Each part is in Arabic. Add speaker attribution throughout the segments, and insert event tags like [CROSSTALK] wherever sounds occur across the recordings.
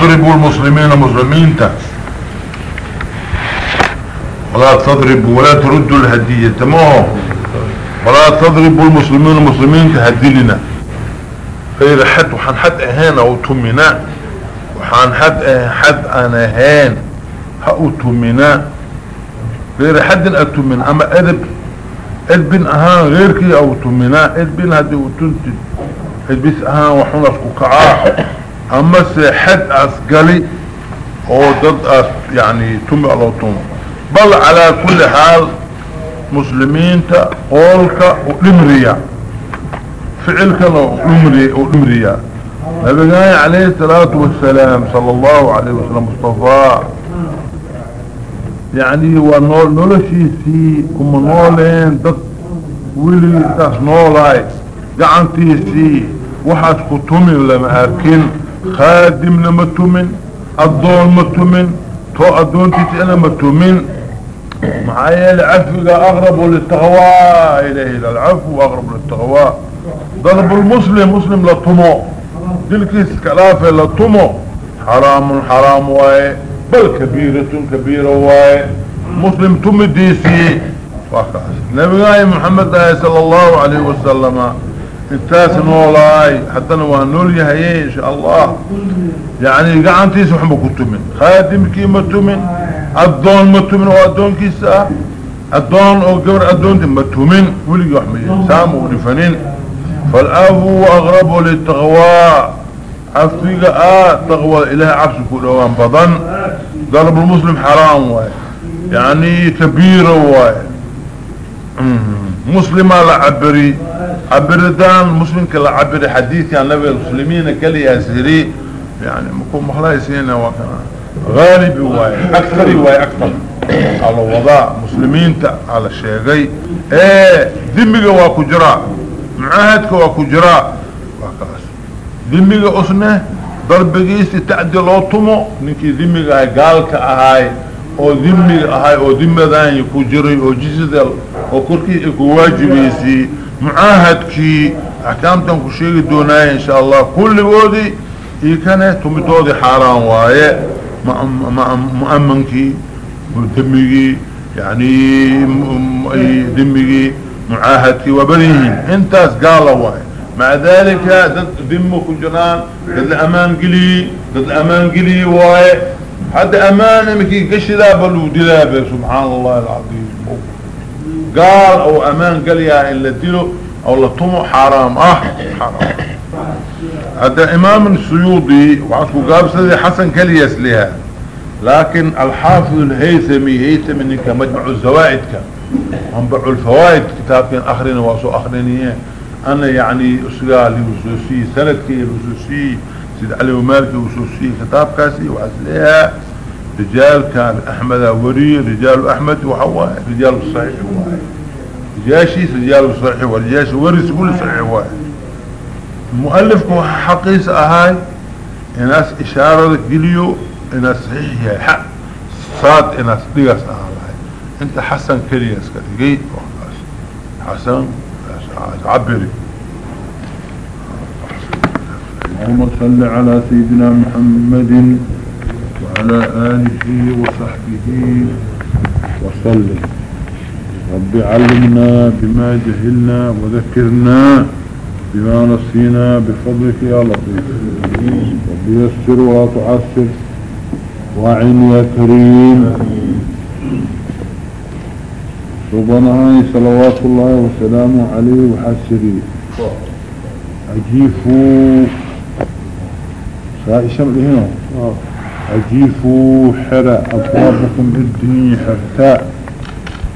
Speaker 1: تضربوا المسلمين مسلمين تا. ولا تضربوا ولا تردوا الهدية تمام ولا تضربوا المسلمين المسلمين تهدلنا فإذا حد وحن حد أهانا وتمنا وحن حد حد أنا هان هأتمنا غير حد أتمن أما أدب أدبن أهان غيرك أو تمنا. أدبن هذه وتنتج. أدبس أهان وحنا كعاء أما حد أسقلي أو ضد يعني تمي الله تمي بل على كل حال مسلمين قولك ولمريا. فعلك ولمريا نبي عليه الصلاة والسلام صلى الله عليه وسلم مصطفى. يعني هو نولشي سي كما نولين ضد ويلي تاس نولاي قعنتي سي وحاس كتومن لما أركن خادم لما تومن الضول متومن تو أدونتي أنا متومن. معايا العفو أغرب للتغوى إليه العفو أغرب للتغوى. ضرب المسلم مسلم لطمو دلكيس كلافة لطمو حرام حرام واي بل كبيرة كبيرة واي. مسلم تمديسي وقاس نبي محمد صلى الله عليه وسلم. انتاس نولاي حتى نوان نول يهيه إن شاء الله. يعني قعنتيس وحمو كتمن خادم كي متمن الدون متمن وادون كيسا؟ الدون أو قبر الدون متمن ولي يحمي سام ونفنين فالأبو أغرب للتغوى عفيق آه تغوى إله عفسك كلوان بضن. ضرب المسلم حرام واي. يعني كبير واي. مسلمة لعبري عبردان مسلم كلا عبري حديث عن نبي المسلمين كلي أسهري يعني مكون مخلايسين وكنا غالب واي أكثر واي أكثر على وضع مسلمين على الشيء ايه ذمك واكو جراء معاهدك واكو جراء وكاس ذمك أصنه ضربكيس تعدي لو طمو نكي ذمك هاي قالك اهاي او ذمك اهاي او ذمدان يكو جري او جزدل أو كركي يكو واجبيسي معاهدكي احكامتان كشيك دوناي إن شاء الله. كل وودي يكنه تمتودي حرام واية. مؤمنكي ذمكي يعني ذمكي معاهدكي وبريهين انتاس قالوا واية. مع ذلك ضد ذمك جنان ضد الأمان قلي ضد الأمان قلي واي حتى أمان مكي قشلا بلو دلابه سبحان الله العظيم. قال أو أمان قليا إلا دلو أو لطمو حرام. أه حرام. هذا إمام السيوطي وعسكو قابسة حسن كليس لها لكن الحافظ الهيثمي هيثمي مجمع الزوائد كان. منبع الفوائد كتاب كان أخرين واسو أخرينيين أنا يعني أسقالي وسوسي سندكي وسوسي سيد علي ومالكي وسوسي كتاب كاسي وعسليها رجال كان أحمد وري رجال أحمد وحواي رجال الصحيح واحد رجاشي رجال الصحيح ورجاشي ورس كل صحيح واحد المؤلف حقيس أهاي الناس إشارة قليو الناس صحيح حق صاد الناس ديغس أهاي. أنت حسن كريس كريس حسن عبري. اللهم صل على سيدنا محمد وعلى آله وصحبه. وسلم رب علمنا بما جهلنا وذكرنا بما نسينا بفضلك يا لطيف. رب يسر ولا تعسر. واعن يا كريم. ربنا صلوات الله وسلامه عليه وحسري أجيفوا سائشا هنا أجيفوا حرى أبوابكم الدنيا حرتاء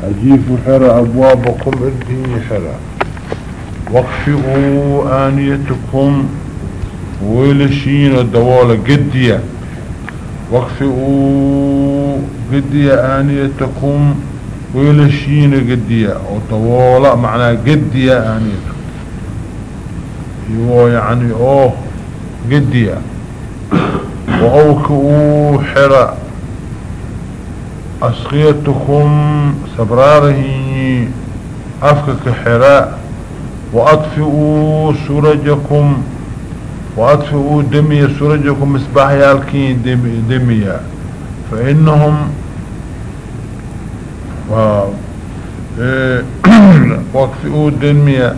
Speaker 1: أجيفوا حرى أبوابكم الدنيا حرى. واخفئوا آنيتكم ويلشين الدوالة قدية. واخفئوا قدية آنيتكم ويلشين قدية. وطوالة معنى قدية آنيتكم. يو يعني أوه قدية. وأوكئوا حراء أسخيتكم سبراره أفكك حراء وأطفئوا سرجكم وأطفئوا دمية سرجكم مصباح يالكين دمية فإنهم [CLEARS THROAT] وأطفئوا دمية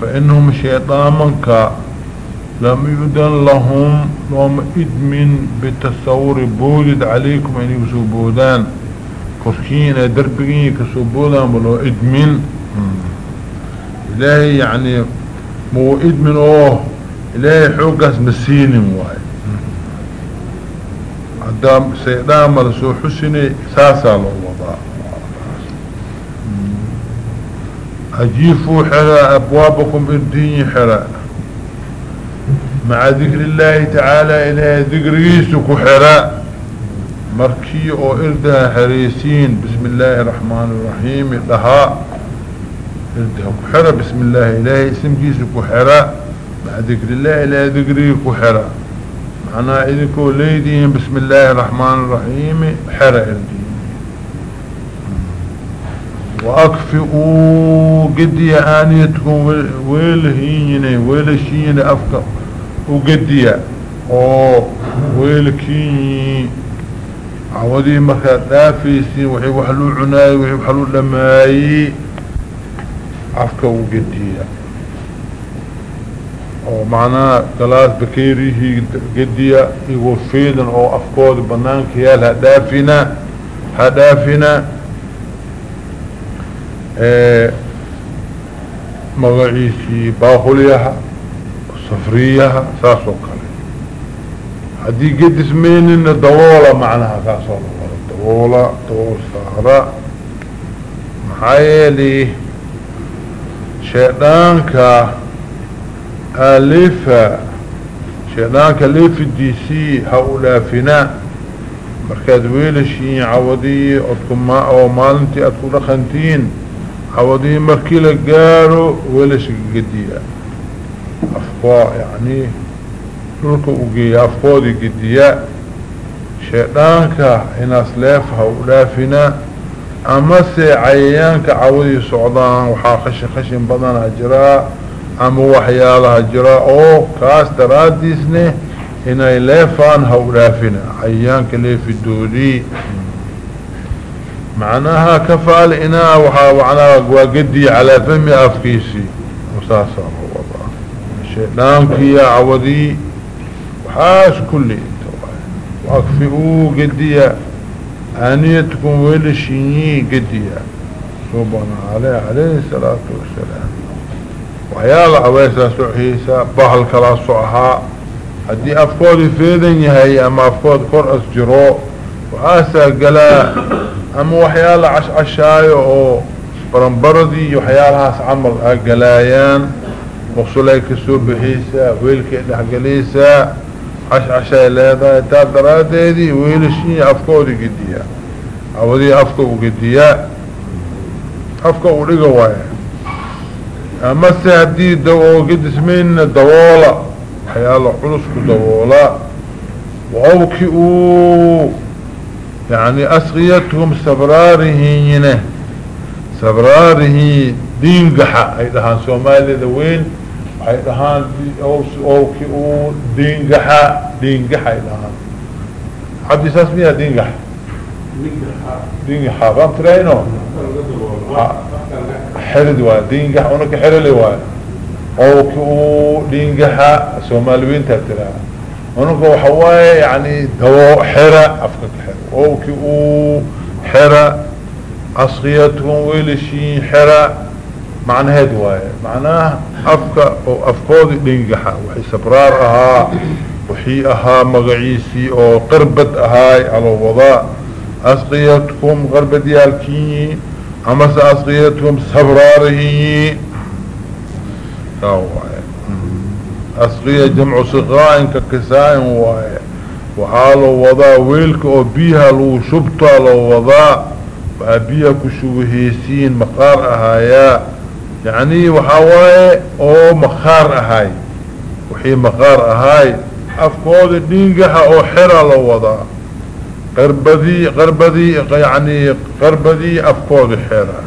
Speaker 1: فإنهم شيطان منك. لم يدن لهم لهم إدمن بتصور بولد عليكم أن يسوبودان كركين دربين كسوبودان بلو إدمن إلهي يعني مو إدمن أوه إلهي حوقس نسيني مواي عدام سيدان مرسو حسني ساسا للوضاء أجيفوا حراء أبوابكم إرديني حراء مع ذكر الله تعالى إلى ذكر يسك حراء مركي أو إردها حريسين بسم الله الرحمن الرحيم. لها إردها كحراء بسم الله إلهي. اسم جيسك حراء مع ذكر الله إلى ذكري كحراء معناه إذكو ليدين. بسم الله الرحمن الرحيم. حراء إردين وأكفئوا قدي آنيتكم ويلهيني ويلشيني وقديا أو ويلكي عودي مركا دافيسي وحي وحلو عناي وحي وحلو لماي. عفكا وقديا أو معناه قلاس بكيريه قديا يوفيدا أو افكود بنانك. يالها دافنا هدافنا أه مغعيسي باخليها صفريها ساسو كله هدي قد اسمين إن دولة معناها ساسو دولة دول سهراء محايلي. شيطانك أليفة شيطانك أليف الدي سي هؤلاء فناء مركز ويلشي عوضي. أدكم ما أو مالنتي أدكم رخنتين عوضي مركي لقارو ويلش قدية. أفقاء يعني لك أقيا أفقاء قدياء شيطانك إناس لافها ولافنا أما سي عيانك عودي صعدان وحا خشن خشن بدن هجراء أما وحيالها هجراء أو كاس تراديسني. إنا لافان هولافنا عيانك ليف الدودي معناها كفال إنا وحا وعنا وقدي على فمي أفكيسي. مساسا شيطانك يا عودي وحاش كلي واكفئوا قديا آنيتكم ويلشيني قديا صوبنا عليه عليه الصلاة والسلام. وحيال عويسا سعيسا بحل كلا سعها هدي أفكودي فيدن يهي أما أفكود كور أسجرو وآسا قلا أما وحيال عش عشاي أو برنبردي وحيالهاس عمل قلايان مقصولي كسور بحيسا ويلك إلح عش عشاء لهذا تادرات هذه ويلشي أفكودي قديا. أودي أفكو قديا. أفكو لقوايا أما السعدي دو قد اسمين دوولة حيال حلسك دوولة وأوكئوا. يعني أسغيتهم سبرارهين سبراره دين قحا أي دهان سومالي ذوين أي دهان أوكئوا دين قحا دين قحا أي دهان حد يساس ميها دين قحا دين قحا فهم ترينو حرد واي دين قحا ونك حرلي واي أوكئوا دين قحا سومالوين تبتلا ونك وحواي يعني دواء حرة أفكك حرة. أوكئوا حرة. أصغيتهم ويلشين حرة معنى أفكا أو أفكود لنجحا وحي سبرار أها وحي أها مغعيسي أو قربت أهاي على وضاء أسقيتكم غربة ديالكي أما سأسقيتهم سبراره أسقية جمع سقاء ككساء واي وحالو وضاء ويلك أو بيها لو شبطة لو وضاء بابيا كشوهيسين مقار أهايا. يعني وحاواي أو مخار أهاي. وحي مخار أهاي. أفكود الدينجها أو حرى لو وضع. قربذي قربذي يعني قربذي أفكود حرى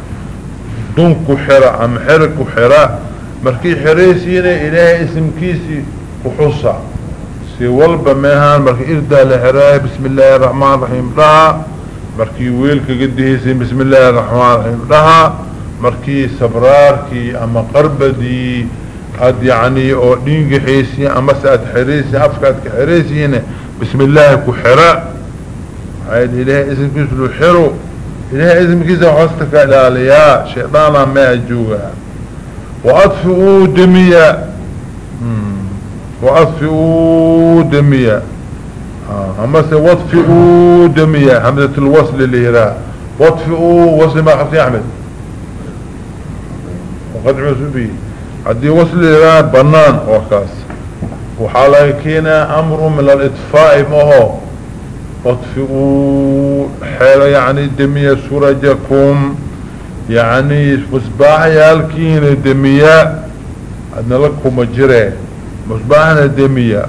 Speaker 1: دونك حرى أم حرك حرى مركي حريسين إلهي اسم كيسي كحوصة سي والبا ميهان مركي إردى لحراي بسم الله الرحمن الرحيم. لها مركي ويلك قدهيسين بسم الله الرحمن الرحيم. لها مركي سبراركي أما قربدي قد يعني أو دينك حيسي اما ساد حريسي افكاد كحريسي بسم الله كحراء عيد إله اسم كيسلو حرو. إله اسم كيسا حستك الالياء شيطانا ما أجوها وأطفئوا دمية وأطفئوا دمية آه. اما سي واطفئوا دمية همزة الوصل اللي هنا واطفئوا وصل ما خلصي احمد. وقد به. عدي وصل إلى بنان وكاس وحالا أمر من الإطفاء مهو. اطفئوا حيلا يعني دمية سورجكم يعني مصباح يالكين دمية. أدنا لكم مجرى مصباحنا دمية.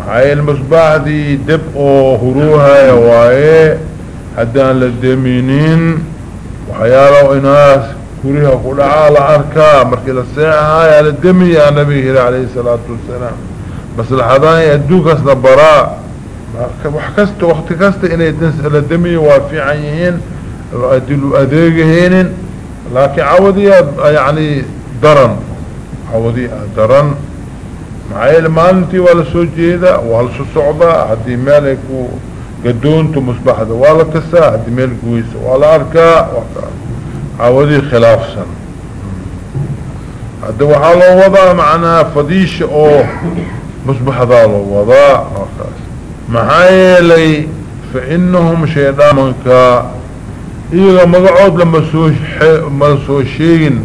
Speaker 1: معايا المصباح دي دبقوا هروها يوايه هدان للدمينين وحيالو إناس كوريها قول عالى أركا مركز الساعة هاي على الدمي يا نبي عليه الصلاة والسلام. بس الحضان يدوك أصلا براء وحكست وقت كست إنه تنسأل الدمي وفي عيهين أدلوا أديقهين لكن عودي يعني درن. عودي درن. معايا المالنتي ولا سو جيدا ولا سو صعبة؟ هدي مالك قدونتو مصباح ولا كسا هدي مالك ويس ولا أركا. وكا عودي خلافسا هذا وحالو وضع معنا فديش أو مصبح ذا لو وضع لي فإنهم شيطانك إيغا مقعود لما سوش ما سوشين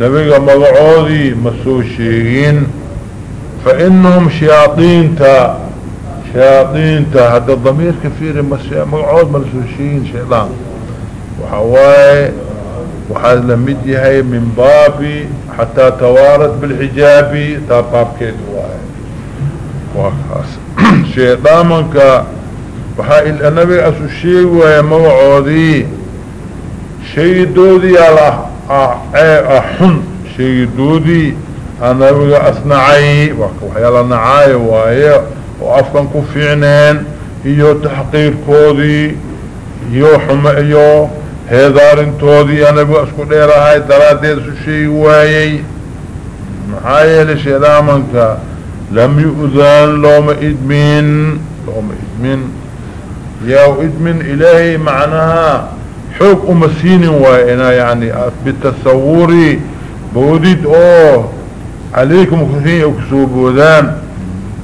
Speaker 1: نبيغا مقعودي ما سوشين فإنهم شياطين تا. شياطين تا. هذا الضمير كثير مقعود ما سوشين شيطان. وحواي وحال لمدي هاي من بابي حتى توارد بالحجاب تاباب كيد واي وخاص. [CLEARS THROAT] شيطانك وحال النبي أسو الشيء ويا موعودي. شيء دودي على أحن. شيء دودي النبي أصنعي. وحيالا نعاي واي وافكان كفعنين iyo تحقير كودي. iyo حما هذار انتودي أنا بو اسكو ديرا هاي دراديس سوشي وايي هاي لشي دامنك لم يؤذن لوم ادمين لوم ادمين ياو ادمين الهي معناها حب امسين وأنا يعني بالتصوري بوديت اوه عليكم كثير اكسوب وذان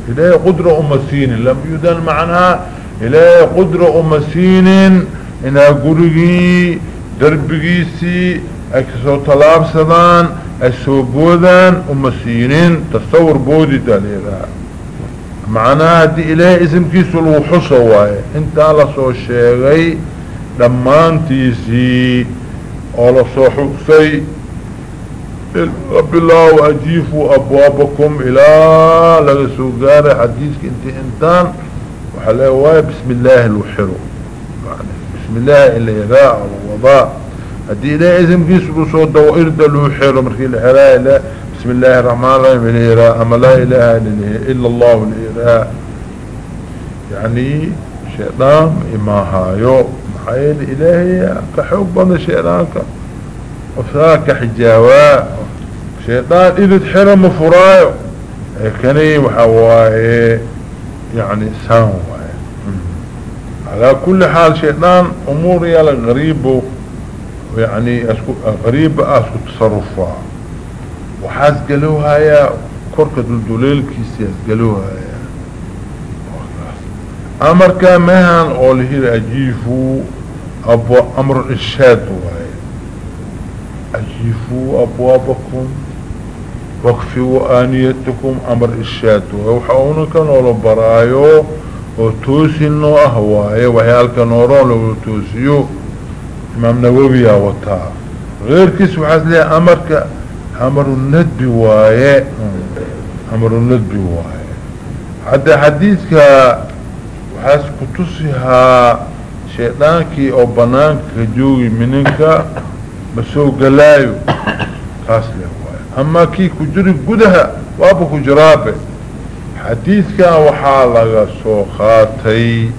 Speaker 1: الهي قدر امسين لم يؤذن معناها الهي قدر امسين امسين yu'daan macnaha ilaahay qudra uma siinin inaa gurigii darbigiisii ay kasoo tallaabsadaan ay soo boodaan uma siinin tasawur boodida leedaha macnaha haddii ilaahay isimkiisu lagu xuso waaye intaa lasoo sheegay dhammaantiisii oo lasoo xusay bilaahu ajiifuu abwaabakum ilaa laga soo gaaray بسم الله إلا يراء الوضاء هدي إليه إذن كيسو صوت وإرد له حيرو مركي الحراء إلا بسم الله الرحمن الرحيم. إلا يراء أما لا إله إلا الله إلا يعني شيطان إما هايو محايل إلهي كحب شيطانك. وفاك حجاواء شيطان إذا تحرم مفرايو كاني وحواي يعني سانوا على كل حال شيطان أمور يالا غريبة يعني غريبة أسكو تصرفها. وحاس قالوها يا كوركة الدليل كيسياس قالوها يا. أمر كامهان اوله اجيفوا أبو أمر الشاد وهي اجيفوا ابوابكم واكفوا آنيتكم أمر الشاد وحاونا كانوا لبرايو وتوسي انه اهواي وحيالك نورون لو توسيو إمام نووي وطا. غير كيس وحاس لي أمرك أمر الندب واي أمر الندب واي حتى حديثك وحاس كتوسيها شيطانكي أو بنانك جوي منك بسو قلايو. خاص لي واي أما كي كجري قدها وابو كجرابة. حديثك وحالة سوخاتي.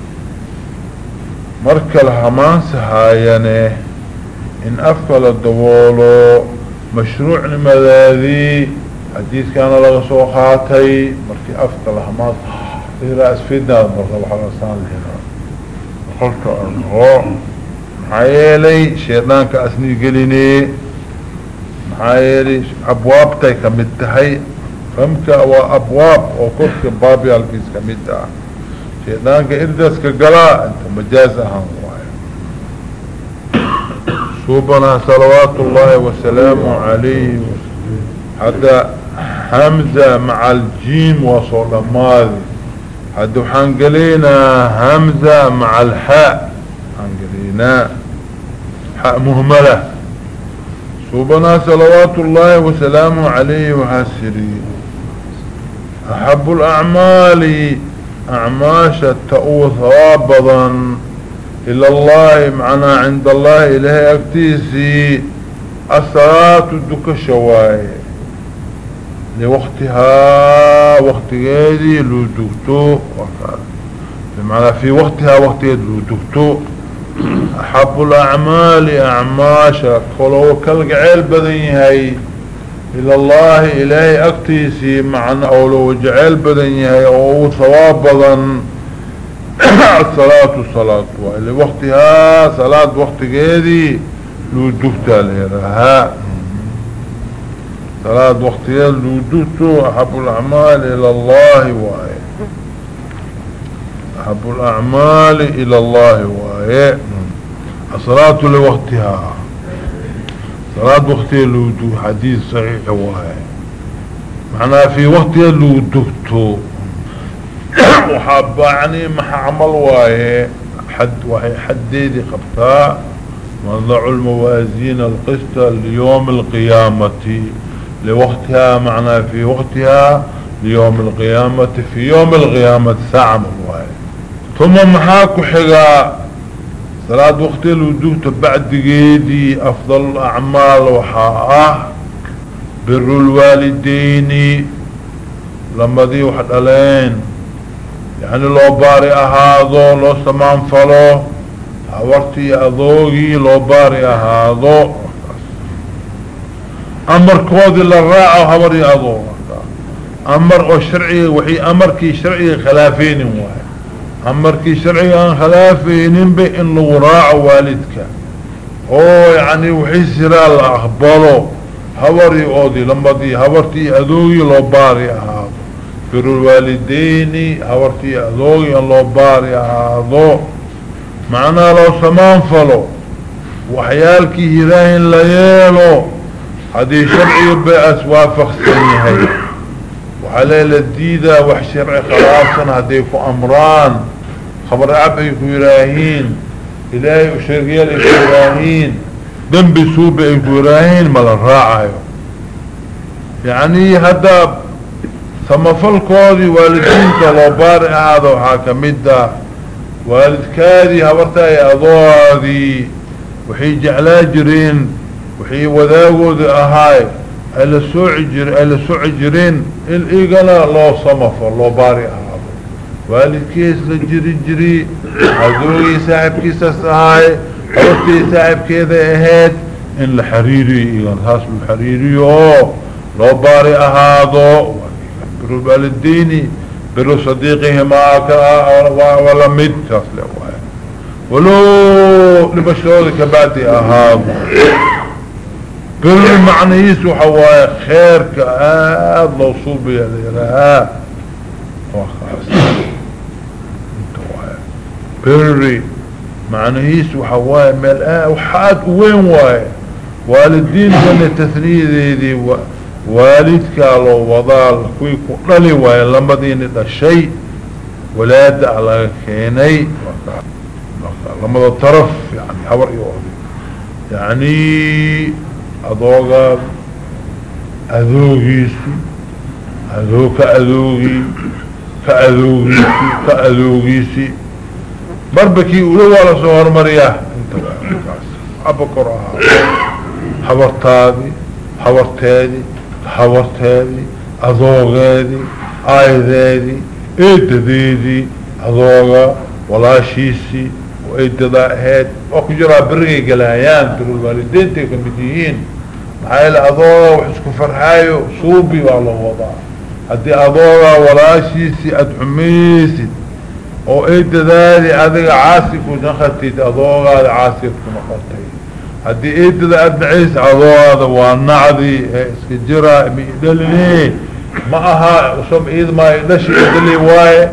Speaker 1: مركل همان سهاينه إن أفضل الدوولو مشروع لماذا حديث كان لغا سوخاتي. مركي أفضل همان إذا أسفدنا مركب حرسان لهنا قلت أنه محايلي شيطانك أسني قليني. محايلي أبوابتي كمتهي فمك وأبواب وكفك بابي الكيس كمتها شيطانك إردس كقلاء أنت مجازها صوبنا صلوات الله وسلامه عليه حتى حمزة مع الجيم وصول حتى حنقلينا همزة مع الحاء حنقلينا حاء مهملة. صوبنا صلوات الله وسلامه عليه وحسري أحب الأعمال أعماش التأوى ثوابضا إلى الله معنا عند الله إلهي أكتيسي. الصلاة الدك الشواي لوقتها وقت غيري لدكتو بمعنى في وقتها وقت لدكتو أحب الأعمال أعماشا قلوا كالقعيل بذنهي إلى الله إلهي أكتيسي معنا أولو جعل بدنيا أو ثواب بضن [COUGHS] الصلاة الصلاة وإلى وقتها صلاة وقت قيدي لو دكتا ليرها صلاة وقتها لو دكتو أحب الأعمال إلى الله وآي أحب الأعمال إلى الله وآي الصلاة لوقتها. صلاة وقتها الوضوء حديث صحيح واهي معناها في وقتها الوضوء وحابة يعني ما عمل واهي حد وهي حديدي قبطاء وضع الموازين القسط ليوم القيامة. لوقتها معناها في وقتها ليوم القيامة في يوم القيامة ساعة واهي ثم محاكو حقا صلاة وقت الوجوه بعد جيدي أفضل الأعمال وحاء بر الوالدين لما دي واحد ألين. يعني لو باري أهاضو لو سمان فلو هورتي أذوغي لو باري أهاضو أمر كودي للراعة وهوري أذوغ أمر الشرعي وحي أمركي شرعي خلافين واحد أمركي شرعي أن خلافين بإن لغراع والدك. أو يعني وحيسرا الأخبارو هوري أودي لما دي هورتي أدوغي لو باري هذا فر الوالدين هورتي أدوغي لو باري هذا معنا لو سمان فلو. وحيالك هراهن ليالو. هذه شرعي بأس وافق سنيهي وحليل الديدة وحشرعي خلاصا هذه أمران. خبر عبي كويراهين إلهي أشرقيا لكويراهين دنبي سوبي كويراهين مال الراعي يعني هذا سمفل كودي والدين كالوبار هذا وحاكمده والد كادي هبرتاي أضوادي وحي جعلا جرين. وحي وذاقود أهاي. ألا سوعجر ألا سوعجرين الإيقنا لو صمفل لو والدكيس لجري جري عدوي صاحب كيساس هاي قلتي صاحب كذا اهد إن الحريري أيضا هاس الحريري لو باري اهادو برو بالديني برو صديقه معك ولا تصلي ولو لبشرودك بعدي اهادو برو معنى يسو حوايا خيرك آه لو صوبي لها وخلاص بري معنيس وحواي ملآ وحاد وين واي؟ والدين كان تثنيذ ذي والدك لو وضال كوي كنالي واي لما دين الشيء ولاد على كيني. لما ذا طرف يعني حور يوضي. يعني أضوغا أذوغيسي أذوك أذوغي كأذوغيسي كأذوغيسي بربكي ولو ولا سوهر مرياه أبكر حورتادي حورتادي حورتادي أذوغادي haayadeedii eeddadeedii adooga walaashiisii oo eedadaa ahayd waa ku jiraa berigay galaayaan birulwaalideintay kamid yihiin maxaa yeele adooga wax isku farxaayo suubi أو إيد ذالي اذيق عاسفو نخطيت اضوغا عاسفو نخطيت هدي إيد ذا ادعيس اضوغا وانعذي اسكجرا ميدلني ما أها اسم ما ايدش ايدلي واي.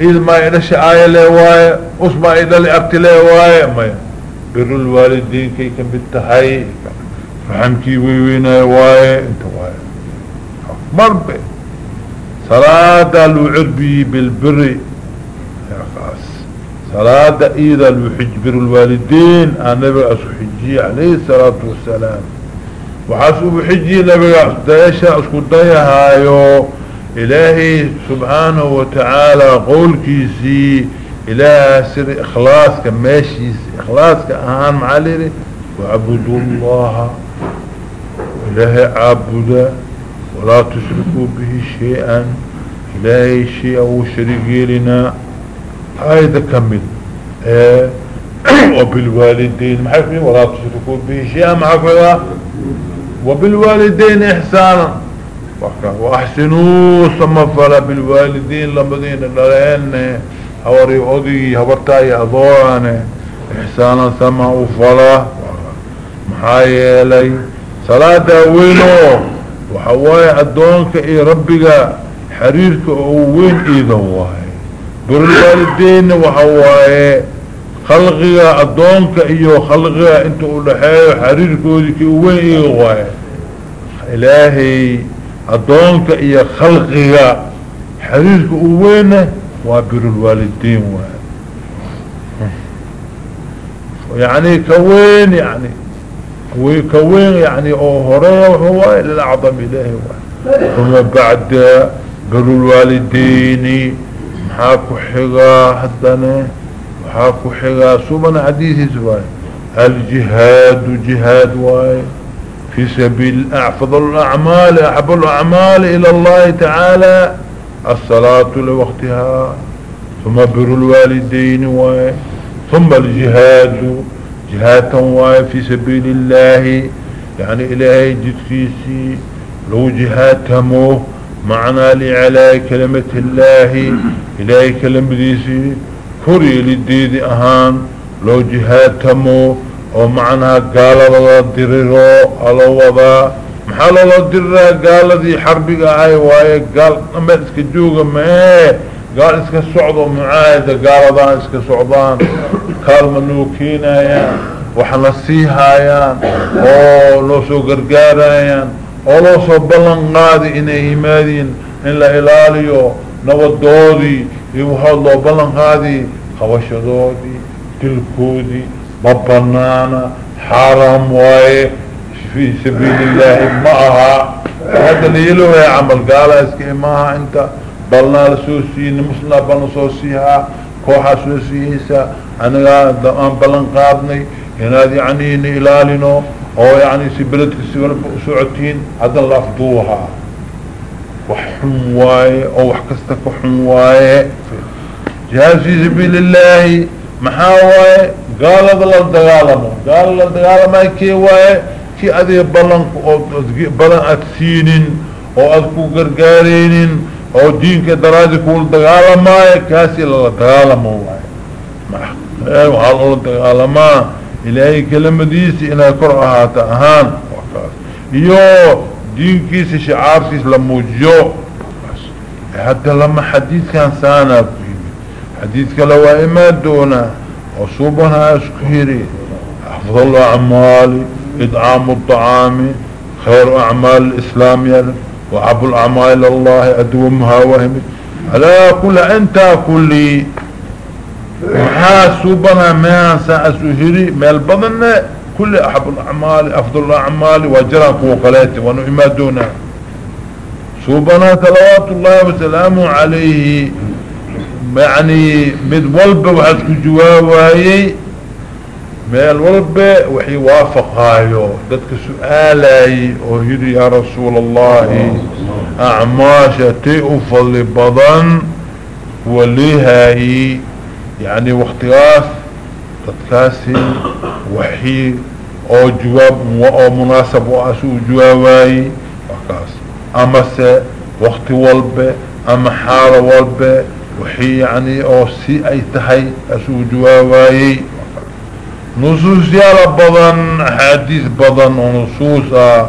Speaker 1: إيد ما ايدش آيلي واي. اسم ايدلي أبتلي واي. مي. برو الوالدين كي كان بالتحاي فحمكي ويويني واي. انت واي. مربي. صلاة الوعربي بالبري. صلاة إذا الحجبر الوالدين النبي أسو حجي عليه الصلاة والسلام. وحسو بحجي نبي أسكو دايهايو. إلهي سبحانه وتعالى قول كيسي إله سر إخلاص كماشي إخلاص كأهان معالي وعبدوا الله. إلهي عبدا ولا تشركوا به شيئا. إلهي شيئا وشريكي لنا. هايدا كمل. إيه [CLEARS THROAT] وبالوالدين محفين ولا تشركوا به شيئا محفظة وبالوالدين احسانا. وأحسنوا صمفلا بالوالدين لمدين للين هوري أودي هورتاي اضواني احسانا سما أفلا. محايا لي صلاة وينو؟ وحواي ادونك إي ربك حريرك وين أيضا واي. برالوالدين وحواي خلقها الدونك إيو خلقها إنتو اولحايو حرير كودك اوين إيو واي إلهي الدونك ايو خلقها حريرك اوين وابر الوالدين واي يعني كوين يعني كوين يعني أو هرية وهو للأعظم إلهي واي ثم بعد بر الوالدين حاكو حقا حدنا وحاكو حقا سبنا حديثي سواي. الجهاد جهاد واي. في سبيل أفضل الأعمال أحب الأعمال إلى الله تعالى. الصلاة لوقتها. ثم بر الوالدين واي. ثم الجهاد جهاد واي في سبيل الله. يعني إلهي جدكيسي. لو جهاد تموه معنى لي على كلمة الله إلهي كلمة ديسي كوري للديد أهان لو جهاد تمو ومعنى قال الله دريرو على وضا. محال الله دريرو قال دي حربك هاي واي قال أما إسك جوغا ما قال إسك سعودو معايدة قال ضان إسك سعودان قال منوكينا يا وحنصيها يا أو الله صبلاً قادي إني إيمادين إلا إلاليو نوضوذي يوحى الله بلاً قادي خوشدوذي تلكوذي ببنانا حرام واي في سبيل الله معها هذا اللي يلوه يا عمل قال اسكي معها انت بلنا لسوسي نمسنا بنصوصيها كوحا سوسيه أنا قادي بلاً قادني هنا دي عنيني إلالينو oo يعني سبلدك سعتين هذا لفظوها وحن واي أو وحكستك وحن واي جهاز في سبيل الله محاواي. قال هذا للدغالمو قال للدغالما كي واي كي أذي بلن بلن أتسينين أو أذكو قرقارينين أو دينك درازي كول دغالما كاسي للدغالمو واي محاواي وحال للدغالما إلهي كلمة ديسي إنا كرعها تأهان. يو دين كيس شعار كيس لموجو حتى لما حديث كان سانا حديث كلوا إما دونا. وصوبنا أسكهري أفضل أعمال إدعام الطعام خير أعمال الإسلام وعب الأعمال الله أدومها وهم على كل أنت كل محاسوبنا ما سأسهري مال بدن كل أحب الأعمال أفضل الأعمال وجرى قوقلاتي ونعما دونا سوبنا تلوات الله وسلامه عليه. يعني مد والب وحسك جواواي. meel walba وحي وافقايو دادك سؤالي وهيري يا رسول الله. أعماشة تئفل بضن وليهاي. يعني واختلاف تتكاسي وحي أو جواب أو مناسب واسو جواباي وكاس أما سي وقت والبة أما حالة والبة وحي يعني أو سي أي تحي اسو جواباي نصوص يالا بضن حديث بضن ونصوص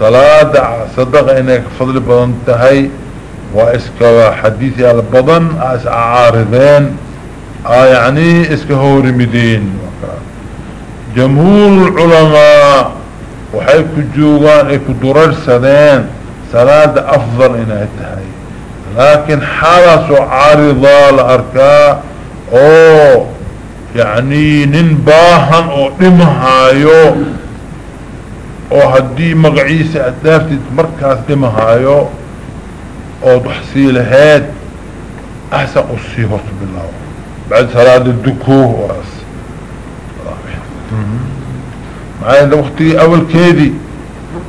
Speaker 1: صلاة صدق إنك فضل بضن تحي واسك حديث يالا بضن أس عارضين يعني اسك هوري مدين جمهور العلماء وحي كجوغان اي كدرر سدين صلاة افضل انها تحي لكن حالة عارضة لأركاء أو يعني ننباهن أو دمهايو أو هدي مقعيسة ادافتي مركز دمهايو أو تحصيل هاد احسن قصيه بالله. بعد صلاة الدكوه واس معايا وقتي أول كيدي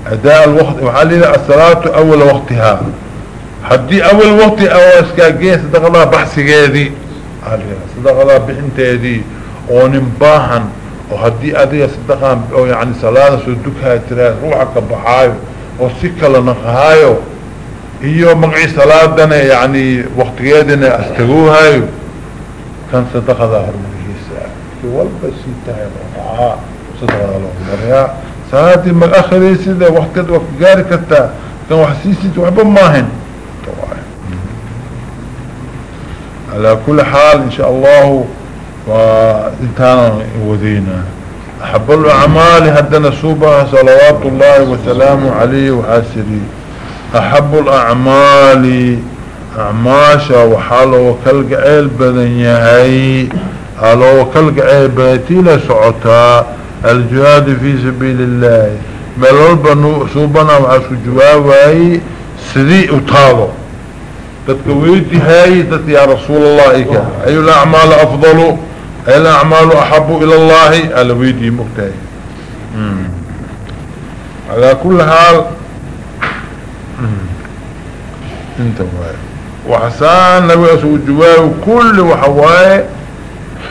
Speaker 1: أداء الوقت وحالي الصلاة أول وقتها. حدي أول وقت أو اسكاقين صدق الله بحثي هذه صدق الله بحنت هذه ونباحا وهدي أدي صدقان أو يعني صلاة سودكها تراس روحك بحايو. وسكة لنقهايو. هيو مقعي صلاة دنا يعني وقت يدنا استغوهايو كان صدق هرمجيسا في والبا سيتاي رفعها صدق الله. مريا صلاة مقاخري سيدة وقت وقت قاري كتا كان وحسيسي توحبا ماهن على كل حال إن شاء الله وانتانا وذينا أحب الأعمال هدنا سوبة. صلوات الله وسلامه عليه وعاسري أحب الأعمال اعماشا وحاله وكالق عيل بدن يهي حاله وكالق عيل بيتيلا سعوتا الجهاد في سبيل الله. ملول بنو سوبنا وعاسو جوابي سريء طالو تتكويتي هاي تت يا رسول الله إيكا. أي الأعمال أفضل؟ أي الأعمال أحب إلى الله؟ ألويدي مكتاي على كل حال انت واي وحسان نبي أسوء الجواب كل وحواي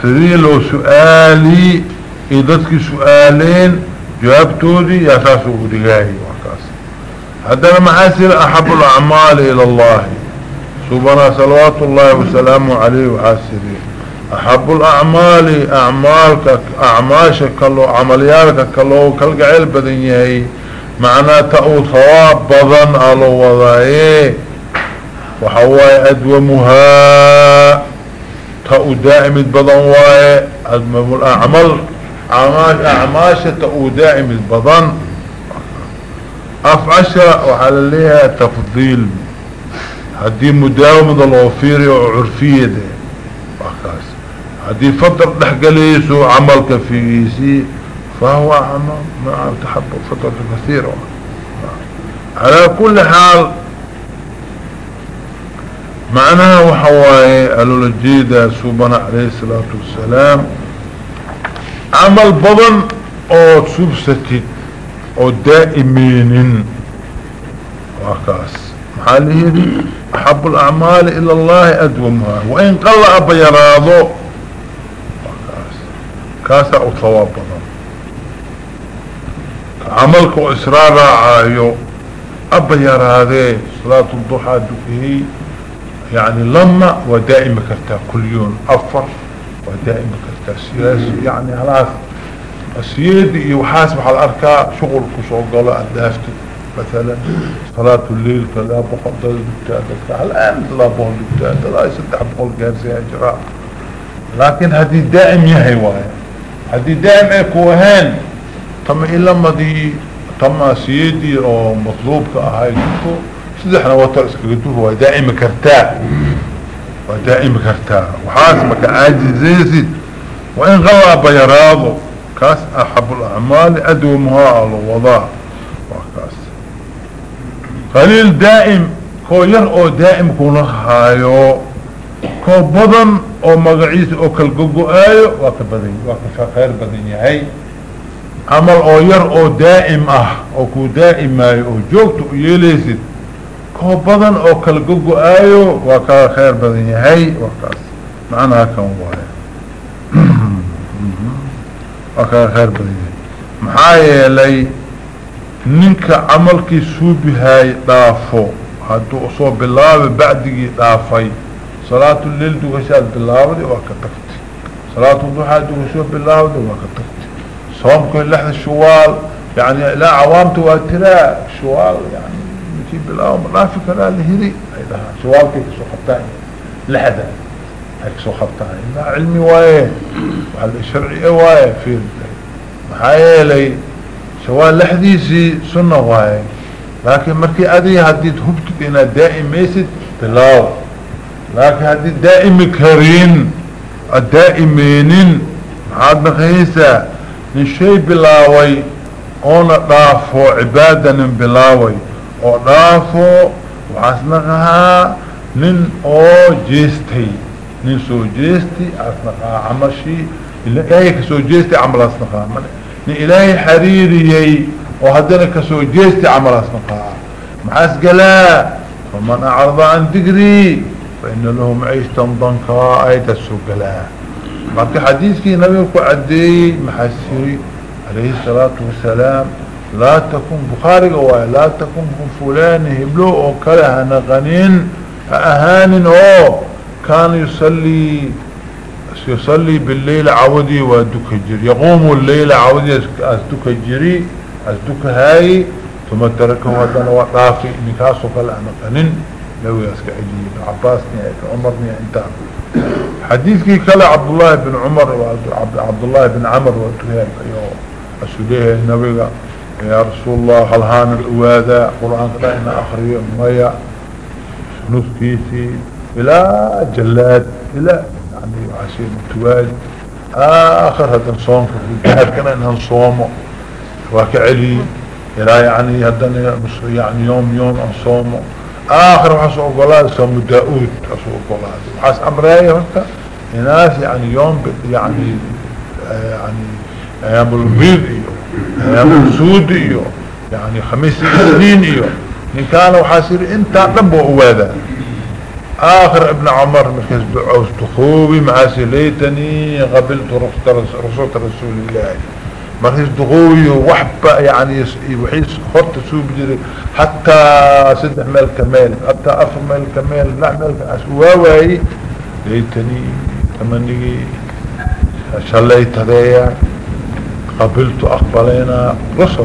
Speaker 1: سريلو سؤالي إذتك سؤالين جوابتودي يساسو دقاهي وحكاس هذا المحاسن أحب الأعمال إلى الله. سبحانه صلوات الله وسلامه عليه وعاسره. أحب الأعمال أعمالك أعماشك كله عملياتك كله كالقعيل بدنيهي تأو ثواب بضن ألو وضعيه وحواي أدومها. تأو دائم البضن واي. أدوم الأعمال. أعماش أعماش تأو دائم البضن أفعشر وحال لها تفضيل. هدي مداومة الوفيري وعرفية ده وحكاس هدي فترة نحقليسو عملك فيسي فهو عمل مع تحبه فترة كثيرة على كل حال معناها وحواي قالوا الجيدة سوبنا عليه الصلاة والسلام. عمل بضن أو سبستي أو دائمين. وكاس. دي أحب الأعمال إلى الله أدومها. وإن قل أبا يراضو. كاسا أو ثواب عملك وإسرار عايو أبا يراضي. صلاة الضحى دكه يعني لما ودائما كرتا كل يوم أفر ودائما كرتا سياسي يعني خلاص السيد يحاسب على الأركاء شغل قال أدافته مثلا صلاة الليل كلا بقدر الدكتاتة الآن لا بقول الدكتاتة لا يسدح بقول قارسي أجراء لكن هذه دائم يهي واي هذه دائم يكوهان طم إلا ما دي طم سيدي أو مطلوب كأهاي جنكو سدحنا وطر اسكتوه هو دائم كرتاء ودائم كرتاء وحاسمك عاجز زيزي وإن غلى بيراضه كاس أحب الأعمال أدومها على الوضع. وكاس. قليل دائم. كو ير أو دائم كو نخايو كو بدن أو مقعيس أو كالقوقو آيو. وكبدين وكخير بدين يهي عمل أو ير أو دائم أه. أو كو دائم أو جوكتو يليسد كو بدن أو كالقوقو ايو وكخير بدين يهي وكاس معنى كان واي وكخير بدين يهي محايا لي ننك عملكي سوبهاي دافو هدو اصوب بالله بعدك دافي صلاة الليل دوغشاد بالله ودي وكتفت صلاة الضحى دوغشاد بالله ودي وكتفت صومكم اللحظة الشوال يعني لا عوامته واتراء شوال يعني يجيب بالله مرافق لا لهري شوال كيف سو خبتاني لحظة هيك سو خبتاني لا. علمي وايه وحل شرعي وايه في محايا لي. شوال لحديسي سنة وايه لكن مركي ادي هديت هبتك أنا دائم ميسد بالله لكن هذه دائم كرين. الدائمين. عاد نخيسة. نشي بلاوي. أونا دافو عبادة بلاوي. أو دافو وعسنقها نن أو جيستي نن سو جيستي عسنقها عمشي إلهي كسو جيستي عمل عسنقها نن إلهي حريري وهدنا كسو جيستي عمل عسنقها محاس قلا فمن أعرض عن ذكري فإن له معيشة ضنكا آية السوقلاء مالك حديثك نبي عدي محسري عليه الصلاة والسلام لا تكون بخاري قوائي لا تكون فلان هبلو أو كره نغنين اهان أو كان يصلي يصلي بالليل عودي ودكجر يقوم الليل عودي أسدكجري أسدك هاي ثم تركه ودنا وطافي نكاسو فلا نغنين لو يسك عجيب عباسني عمرني انت حديثك كلا عبد الله بن عمر وعبد الله بن عمر وتهيب أيوه. اسوليه النبي يا رسول الله هل هان الأوادة قرآن قرأنا أخري ميا نسكيسي إلى جلاد إلى يعني عشير متواج آخر هذا نصوم الجهد كنا إنها نصومه وكعلي إلى يعني هذا يعني يوم يوم نصومه. آخر وحسو قولاد سمو داود حسو قولاد وحس أمرأي هناك الناس يعني يوم يعني يعني أيام البيض. إيو أيام السود إيو يعني خميس سنين إيو إن كان وحاسر إنت لبو أوادا. آخر ابن عمر مركز دعوز تخوبي معاسي ليتني قبلت رسول رسول الله. مركز دغوي وحبة يعني وحيس خط سوب جري حتى سدح مال كمال حتى أفر مال كمال مال أسواوي ليتني تمني شليت هذيا قبلت أقبلنا رسل